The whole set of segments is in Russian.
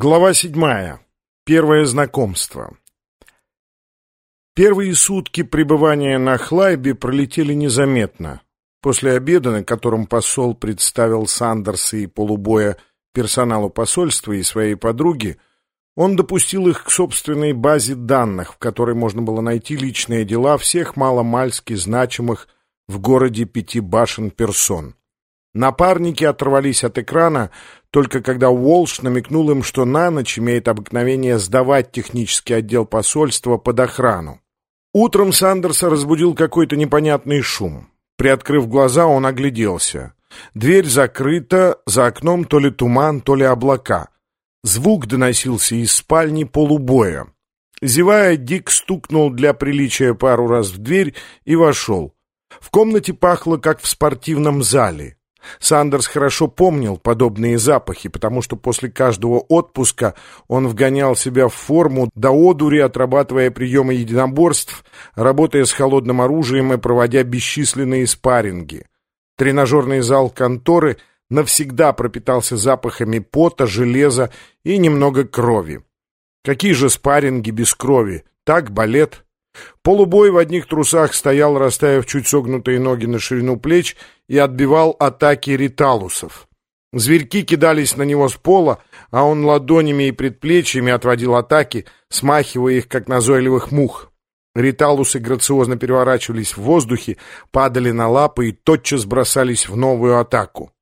Глава седьмая. Первое знакомство. Первые сутки пребывания на Хлайбе пролетели незаметно. После обеда, на котором посол представил Сандерса и полубоя персоналу посольства и своей подруги, он допустил их к собственной базе данных, в которой можно было найти личные дела всех маломальски значимых в городе пяти башен персон. Напарники оторвались от экрана, только когда Уолш намекнул им, что на ночь имеет обыкновение сдавать технический отдел посольства под охрану. Утром Сандерса разбудил какой-то непонятный шум. Приоткрыв глаза, он огляделся. Дверь закрыта, за окном то ли туман, то ли облака. Звук доносился из спальни полубоя. Зевая, Дик стукнул для приличия пару раз в дверь и вошел. В комнате пахло, как в спортивном зале. Сандерс хорошо помнил подобные запахи, потому что после каждого отпуска он вгонял себя в форму до одури, отрабатывая приемы единоборств, работая с холодным оружием и проводя бесчисленные спарринги. Тренажерный зал конторы навсегда пропитался запахами пота, железа и немного крови. Какие же спарринги без крови? Так, балет. Полубой в одних трусах стоял, расставив чуть согнутые ноги на ширину плеч, и отбивал атаки риталусов. Зверьки кидались на него с пола, а он ладонями и предплечьями отводил атаки, смахивая их, как назойливых мух. Риталусы грациозно переворачивались в воздухе, падали на лапы и тотчас бросались в новую атаку.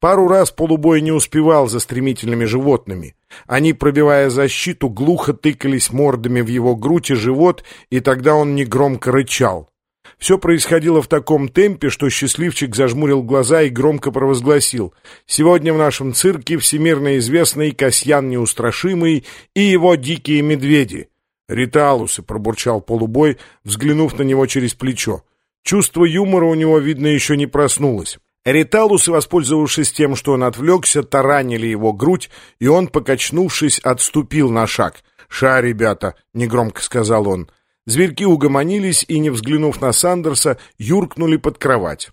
Пару раз полубой не успевал за стремительными животными. Они, пробивая защиту, глухо тыкались мордами в его грудь и живот, и тогда он негромко рычал. Все происходило в таком темпе, что счастливчик зажмурил глаза и громко провозгласил «Сегодня в нашем цирке всемирно известный Касьян Неустрашимый и его дикие медведи». «Риталусы», — пробурчал полубой, взглянув на него через плечо. Чувство юмора у него, видно, еще не проснулось. Риталусы, воспользовавшись тем, что он отвлекся, таранили его грудь, и он, покачнувшись, отступил на шаг. «Ша, ребята!» — негромко сказал он. Зверьки угомонились и, не взглянув на Сандерса, юркнули под кровать.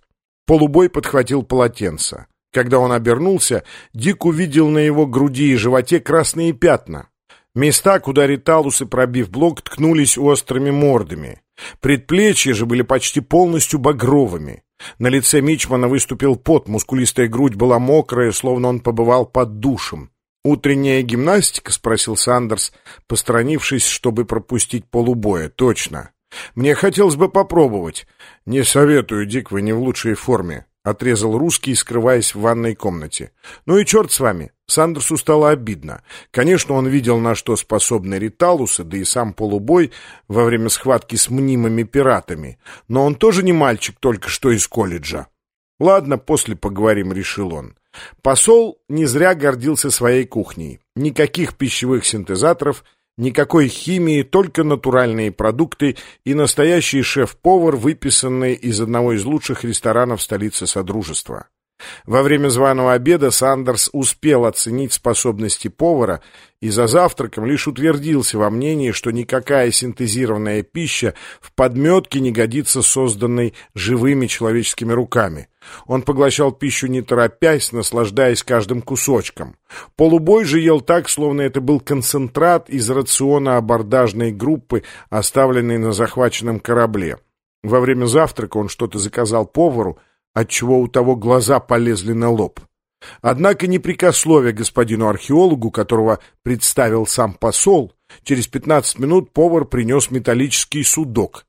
Полубой подхватил полотенце. Когда он обернулся, Дик увидел на его груди и животе красные пятна. Места, куда риталусы, пробив блок, ткнулись острыми мордами. Предплечья же были почти полностью багровыми. На лице Мичмана выступил пот, мускулистая грудь была мокрая, словно он побывал под душем. «Утренняя гимнастика?» — спросил Сандерс, посторонившись, чтобы пропустить полубоя. «Точно. Мне хотелось бы попробовать». «Не советую, Дик, вы не в лучшей форме», — отрезал русский, скрываясь в ванной комнате. «Ну и черт с вами». Сандерсу стало обидно. Конечно, он видел, на что способны риталусы, да и сам полубой во время схватки с мнимыми пиратами. Но он тоже не мальчик только что из колледжа. «Ладно, после поговорим», — решил он. Посол не зря гордился своей кухней. Никаких пищевых синтезаторов, никакой химии, только натуральные продукты и настоящий шеф-повар, выписанный из одного из лучших ресторанов столицы Содружества. Во время званого обеда Сандерс успел оценить способности повара и за завтраком лишь утвердился во мнении, что никакая синтезированная пища в подметке не годится созданной живыми человеческими руками. Он поглощал пищу не торопясь, наслаждаясь каждым кусочком. Полубой же ел так, словно это был концентрат из рациона абордажной группы, оставленной на захваченном корабле. Во время завтрака он что-то заказал повару, отчего у того глаза полезли на лоб. Однако непрекословие господину археологу, которого представил сам посол, через пятнадцать минут повар принес металлический судок.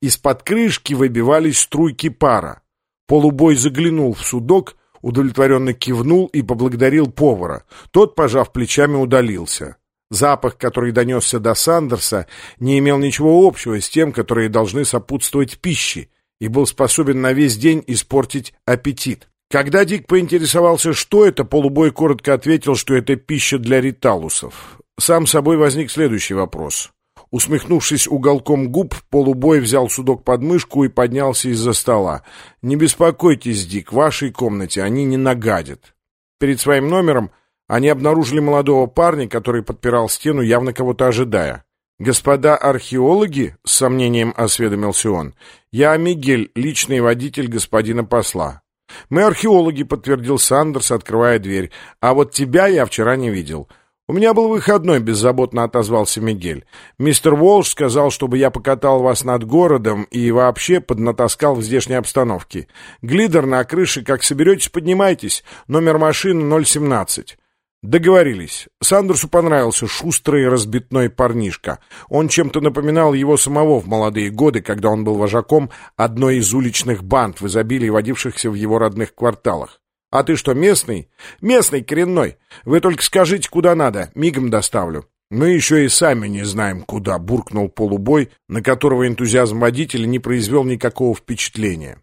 Из-под крышки выбивались струйки пара. Полубой заглянул в судок, удовлетворенно кивнул и поблагодарил повара. Тот, пожав плечами, удалился. Запах, который донесся до Сандерса, не имел ничего общего с тем, которые должны сопутствовать пище, и был способен на весь день испортить аппетит. Когда Дик поинтересовался, что это, полубой коротко ответил, что это пища для риталусов. Сам собой возник следующий вопрос. Усмехнувшись уголком губ, полубой взял судок под мышку и поднялся из-за стола. «Не беспокойтесь, Дик, в вашей комнате они не нагадят». Перед своим номером они обнаружили молодого парня, который подпирал стену, явно кого-то ожидая. «Господа археологи?» — с сомнением осведомился он. «Я Мигель, личный водитель господина посла». «Мы археологи», — подтвердил Сандерс, открывая дверь. «А вот тебя я вчера не видел. «У меня был выходной», — беззаботно отозвался Мигель. «Мистер Уолш сказал, чтобы я покатал вас над городом и вообще поднатаскал в здешней обстановке. Глидер на крыше, как соберетесь, поднимайтесь. Номер машины 017». Договорились. Сандерсу понравился шустрый разбитной парнишка. Он чем-то напоминал его самого в молодые годы, когда он был вожаком одной из уличных банд в изобилии водившихся в его родных кварталах. «А ты что, местный?» «Местный, коренной. Вы только скажите, куда надо. Мигом доставлю». «Мы еще и сами не знаем, куда», — буркнул полубой, на которого энтузиазм водителя не произвел никакого впечатления.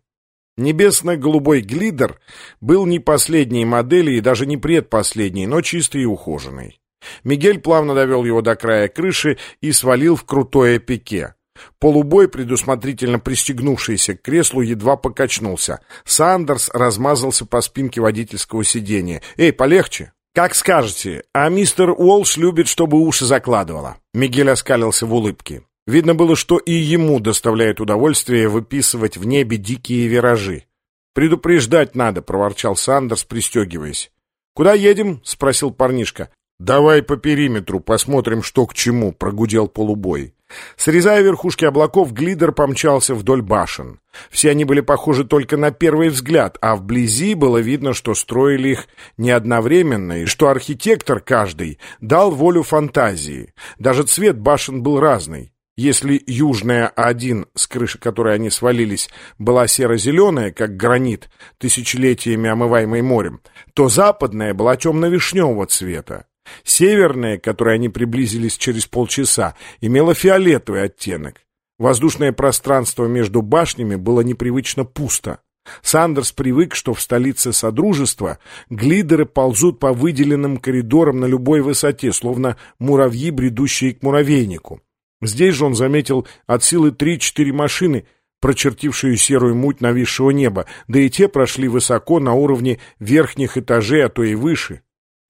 Небесно-голубой глидер был не последней модели и даже не предпоследней, но чистый и ухоженный. Мигель плавно довел его до края крыши и свалил в крутое пике. Полубой, предусмотрительно пристегнувшийся к креслу, едва покачнулся. Сандерс размазался по спинке водительского сиденья. «Эй, полегче!» «Как скажете, а мистер Уолш любит, чтобы уши закладывало». Мигель оскалился в улыбке. Видно было, что и ему доставляет удовольствие выписывать в небе дикие виражи. «Предупреждать надо», — проворчал Сандерс, пристегиваясь. «Куда едем?» — спросил парнишка. «Давай по периметру, посмотрим, что к чему», — прогудел полубой. Срезая верхушки облаков, глидер помчался вдоль башен. Все они были похожи только на первый взгляд, а вблизи было видно, что строили их не одновременно, и что архитектор каждый дал волю фантазии. Даже цвет башен был разный. Если южная А1, с крыши которой они свалились, была серо-зеленая, как гранит, тысячелетиями омываемый морем, то западная была темно-вишневого цвета. Северная, к которой они приблизились через полчаса, имела фиолетовый оттенок. Воздушное пространство между башнями было непривычно пусто. Сандерс привык, что в столице Содружества глидеры ползут по выделенным коридорам на любой высоте, словно муравьи, бредущие к муравейнику. Здесь же он заметил от силы три-четыре машины, прочертившие серую муть нависшего неба, да и те прошли высоко на уровне верхних этажей, а то и выше.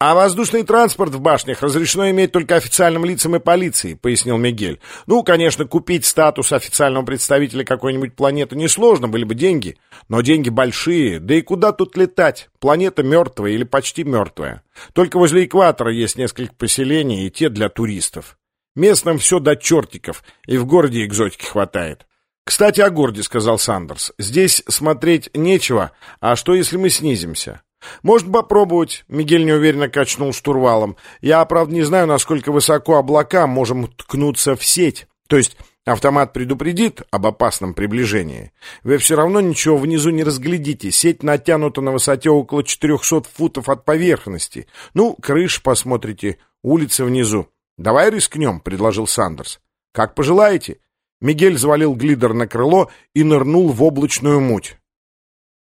«А воздушный транспорт в башнях разрешено иметь только официальным лицам и полиции», — пояснил Мигель. «Ну, конечно, купить статус официального представителя какой-нибудь планеты несложно, были бы деньги. Но деньги большие, да и куда тут летать? Планета мертвая или почти мертвая. Только возле экватора есть несколько поселений, и те для туристов. Местным все до чертиков, и в городе экзотики хватает. «Кстати, о городе», — сказал Сандерс. «Здесь смотреть нечего, а что, если мы снизимся?» «Можно попробовать», — Мигель неуверенно качнул штурвалом. «Я, правда, не знаю, насколько высоко облака можем ткнуться в сеть. То есть автомат предупредит об опасном приближении. Вы все равно ничего внизу не разглядите. Сеть натянута на высоте около 400 футов от поверхности. Ну, крыш посмотрите, улицы внизу. «Давай рискнем», — предложил Сандерс. «Как пожелаете». Мигель завалил глидер на крыло и нырнул в облачную муть.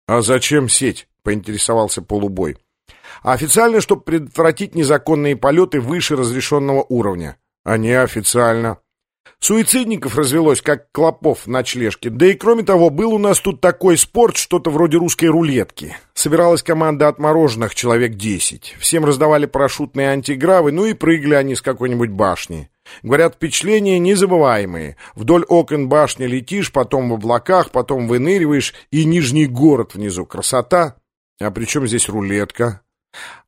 «А зачем сеть?» — поинтересовался полубой. «Официально, чтобы предотвратить незаконные полеты выше разрешенного уровня». «А неофициально?» Суицидников развелось, как клопов в ночлежке. Да и кроме того, был у нас тут такой спорт, что-то вроде русской рулетки. Собиралась команда отмороженных, человек десять. Всем раздавали парашютные антигравы, ну и прыгали они с какой-нибудь башни. Говорят, впечатления незабываемые. Вдоль окон башни летишь, потом в облаках, потом выныриваешь, и нижний город внизу. Красота! А при чем здесь рулетка?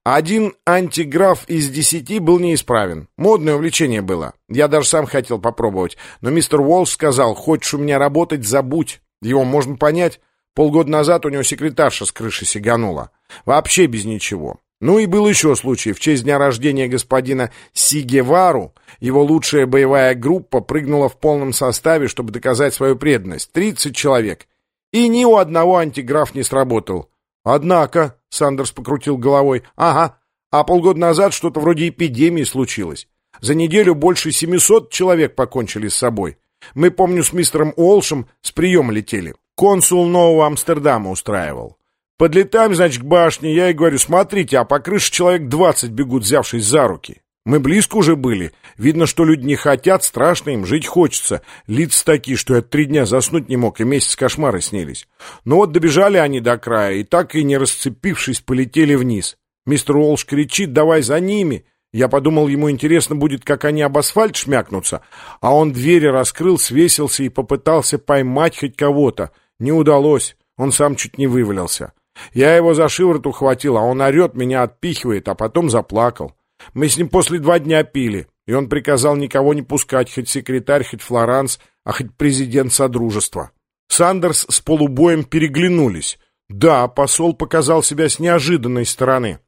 Один антиграф из десяти был неисправен. Модное увлечение было. Я даже сам хотел попробовать. Но мистер Уолш сказал, хочешь у меня работать, забудь. Его можно понять. Полгода назад у него секретарша с крыши сиганула. Вообще без ничего. Ну и был еще случай. В честь дня рождения господина Сигевару его лучшая боевая группа прыгнула в полном составе, чтобы доказать свою преданность. Тридцать человек. И ни у одного антиграф не сработал. Однако, Сандерс покрутил головой, ага, а полгода назад что-то вроде эпидемии случилось. За неделю больше 700 человек покончили с собой. Мы, помню, с мистером Уолшем с приема летели. Консул Нового Амстердама устраивал. Подлетаем, значит, к башне, я и говорю, смотрите, а по крыше человек 20 бегут, взявшись за руки. Мы близко уже были. Видно, что люди не хотят, страшно им, жить хочется. Лица такие, что я три дня заснуть не мог, и месяц кошмары снились. Но вот добежали они до края, и так и не расцепившись, полетели вниз. Мистер Уолш кричит, давай за ними. Я подумал, ему интересно будет, как они об асфальт шмякнутся. А он двери раскрыл, свесился и попытался поймать хоть кого-то. Не удалось, он сам чуть не вывалился. Я его за шиворот ухватил, а он орет, меня отпихивает, а потом заплакал. Мы с ним после два дня пили, и он приказал никого не пускать, хоть секретарь, хоть Флоранс, а хоть президент Содружества. Сандерс с полубоем переглянулись. Да, посол показал себя с неожиданной стороны.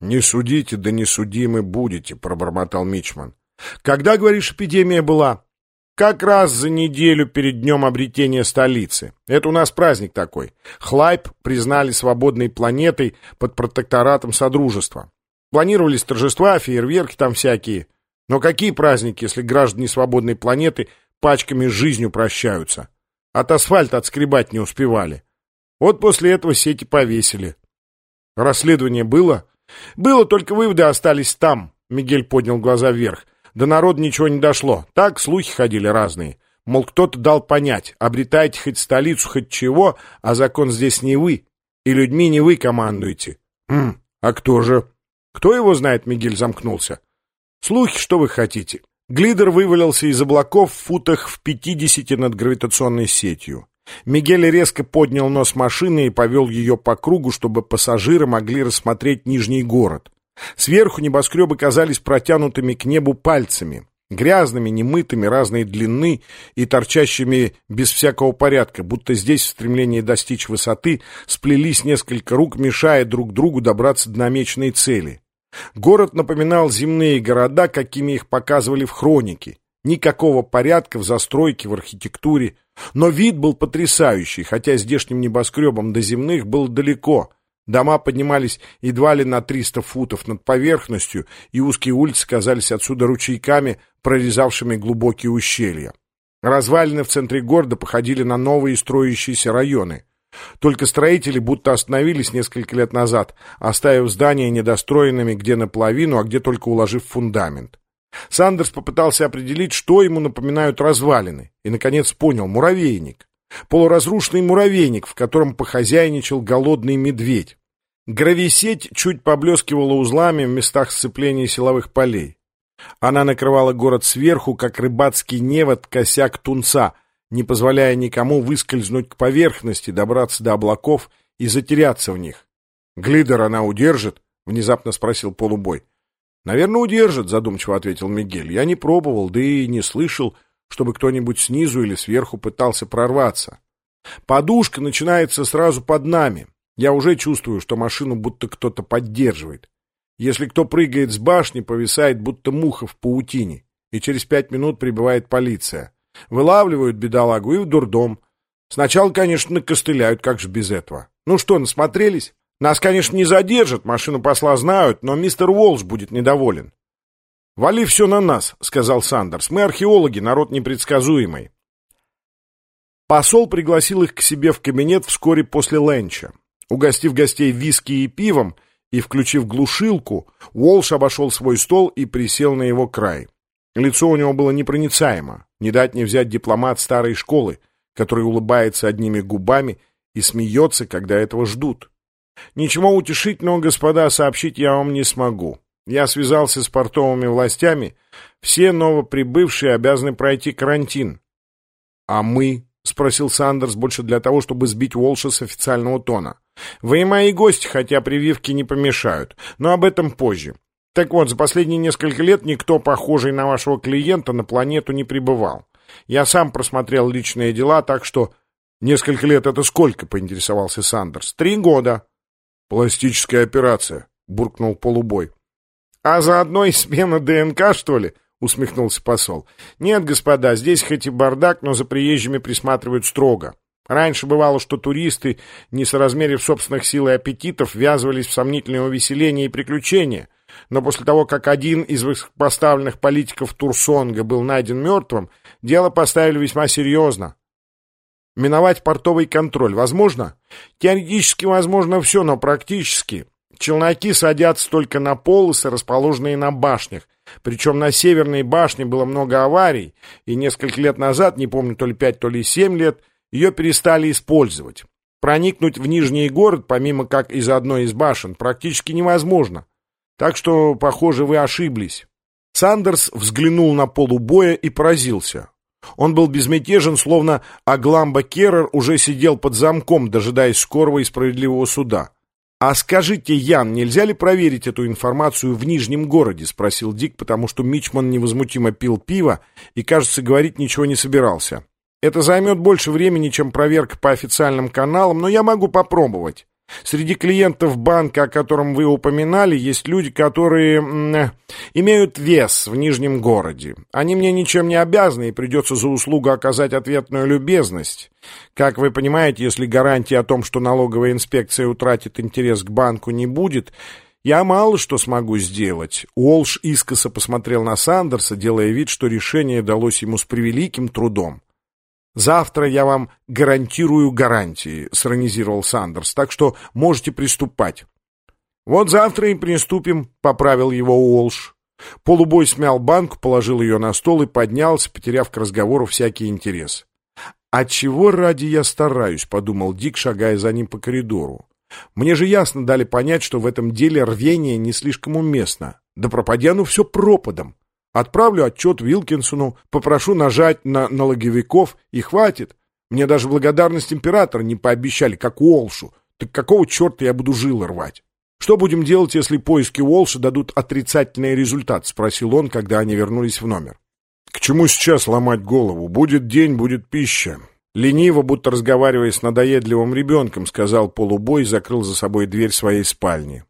«Не судите, да не судимы будете», — пробормотал Мичман. «Когда, говоришь, эпидемия была?» «Как раз за неделю перед днем обретения столицы. Это у нас праздник такой. Хлайп признали свободной планетой под протекторатом Содружества. Планировались торжества, фейерверки там всякие. Но какие праздники, если граждане свободной планеты пачками жизнью прощаются? От асфальта отскребать не успевали. Вот после этого сети повесили. Расследование было?» «Было, только выводы остались там», — Мигель поднял глаза вверх. «До народа ничего не дошло. Так слухи ходили разные. Мол, кто-то дал понять, обретайте хоть столицу, хоть чего, а закон здесь не вы, и людьми не вы командуете». «Хм, а кто же?» «Кто его знает?» — Мигель замкнулся. «Слухи, что вы хотите». Глидер вывалился из облаков в футах в пятидесяти над гравитационной сетью. Мигель резко поднял нос машины и повел ее по кругу, чтобы пассажиры могли рассмотреть Нижний город. Сверху небоскребы казались протянутыми к небу пальцами, грязными, немытыми, разной длины и торчащими без всякого порядка, будто здесь в стремлении достичь высоты сплелись несколько рук, мешая друг другу добраться до намеченной цели. Город напоминал земные города, какими их показывали в хронике. Никакого порядка в застройке, в архитектуре. Но вид был потрясающий, хотя здешним небоскребом до земных было далеко. Дома поднимались едва ли на 300 футов над поверхностью, и узкие улицы казались отсюда ручейками, прорезавшими глубокие ущелья. Развалины в центре города походили на новые строящиеся районы. Только строители будто остановились несколько лет назад, оставив здания недостроенными где наполовину, а где только уложив фундамент. Сандерс попытался определить, что ему напоминают развалины, и, наконец, понял — муравейник. Полуразрушенный муравейник, в котором похозяйничал голодный медведь. Грависеть чуть поблескивала узлами в местах сцепления силовых полей. Она накрывала город сверху, как рыбацкий невод косяк тунца, не позволяя никому выскользнуть к поверхности, добраться до облаков и затеряться в них. «Глидер она удержит?» — внезапно спросил полубой. «Наверное, удержит», — задумчиво ответил Мигель. «Я не пробовал, да и не слышал, чтобы кто-нибудь снизу или сверху пытался прорваться. Подушка начинается сразу под нами. Я уже чувствую, что машину будто кто-то поддерживает. Если кто прыгает с башни, повисает будто муха в паутине, и через пять минут прибывает полиция. Вылавливают бедолагу и в дурдом. Сначала, конечно, накостыляют, как же без этого. Ну что, насмотрелись? Нас, конечно, не задержат, машину посла знают, но мистер Уолш будет недоволен. «Вали все на нас», — сказал Сандерс. «Мы археологи, народ непредсказуемый». Посол пригласил их к себе в кабинет вскоре после ленча. Угостив гостей виски и пивом и включив глушилку, Уолш обошел свой стол и присел на его край. Лицо у него было непроницаемо, не дать не взять дипломат старой школы, который улыбается одними губами и смеется, когда этого ждут. Ничего утешительного, господа, сообщить я вам не смогу. Я связался с портовыми властями. Все новоприбывшие обязаны пройти карантин. — А мы? — спросил Сандерс больше для того, чтобы сбить Уолша с официального тона. — Вы мои гости, хотя прививки не помешают, но об этом позже. Так вот, за последние несколько лет никто, похожий на вашего клиента, на планету не прибывал. Я сам просмотрел личные дела, так что... Несколько лет это сколько, поинтересовался Сандерс. Три года. «Пластическая операция», — буркнул полубой. «А заодно и смена ДНК, что ли?» — усмехнулся посол. «Нет, господа, здесь хоть и бардак, но за приезжими присматривают строго. Раньше бывало, что туристы, не соразмерив собственных сил и аппетитов, ввязывались в сомнительные увеселения и приключения. Но после того, как один из поставленных политиков Турсонга был найден мертвым, дело поставили весьма серьезно. Миновать портовый контроль возможно? Теоретически возможно все, но практически. Челноки садятся только на полосы, расположенные на башнях. Причем на северной башне было много аварий, и несколько лет назад, не помню, то ли пять, то ли семь лет, ее перестали использовать. Проникнуть в Нижний город, помимо как из одной из башен, практически невозможно. Так что, похоже, вы ошиблись. Сандерс взглянул на полубоя и поразился. Он был безмятежен, словно Агламба Керрер уже сидел под замком, дожидаясь скорого и справедливого суда. «А скажите, Ян, нельзя ли проверить эту информацию в Нижнем городе?» — спросил Дик, потому что Мичман невозмутимо пил пиво и, кажется, говорить ничего не собирался. «Это займет больше времени, чем проверка по официальным каналам, но я могу попробовать. Среди клиентов банка, о котором вы упоминали, есть люди, которые м, имеют вес в Нижнем городе. Они мне ничем не обязаны, и придется за услугу оказать ответную любезность. Как вы понимаете, если гарантии о том, что налоговая инспекция утратит интерес к банку, не будет, я мало что смогу сделать. Уолш искоса посмотрел на Сандерса, делая вид, что решение далось ему с превеликим трудом. «Завтра я вам гарантирую гарантии», — сиронизировал Сандерс, «так что можете приступать». «Вот завтра и приступим», — поправил его Уолш. Полубой смял банку, положил ее на стол и поднялся, потеряв к разговору всякий интерес. «А чего ради я стараюсь?» — подумал Дик, шагая за ним по коридору. «Мне же ясно дали понять, что в этом деле рвение не слишком уместно. Да пропадя, ну все пропадом. Отправлю отчет Вилкинсону, попрошу нажать на налоговиков, и хватит. Мне даже благодарность императора не пообещали, как Уолшу. Так какого черта я буду жилы рвать? «Что будем делать, если поиски Уолша дадут отрицательный результат?» — спросил он, когда они вернулись в номер. «К чему сейчас ломать голову? Будет день, будет пища». Лениво, будто разговаривая с надоедливым ребенком, сказал полубой и закрыл за собой дверь своей спальни.